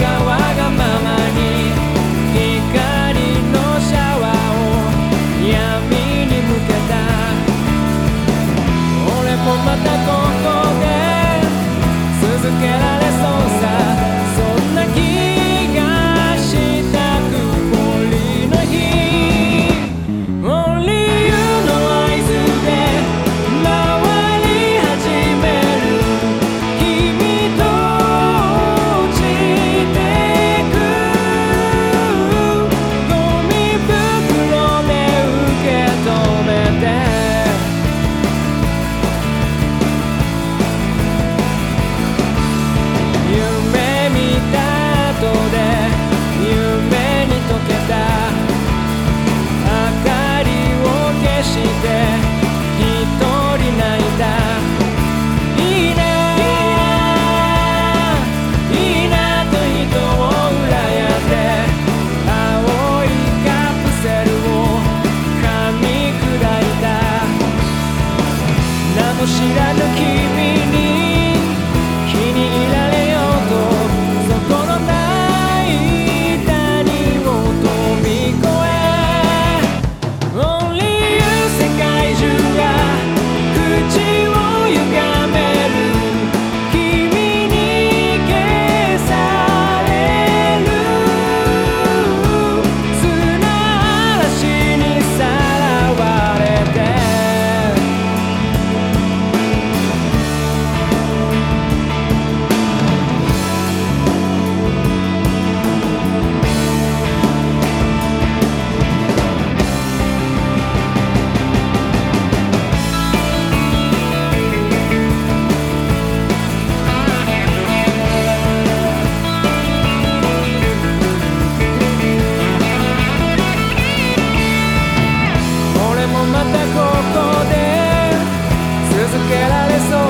がわがままに光のシャワーを闇に向けた。俺もまたここで続けられ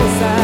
força.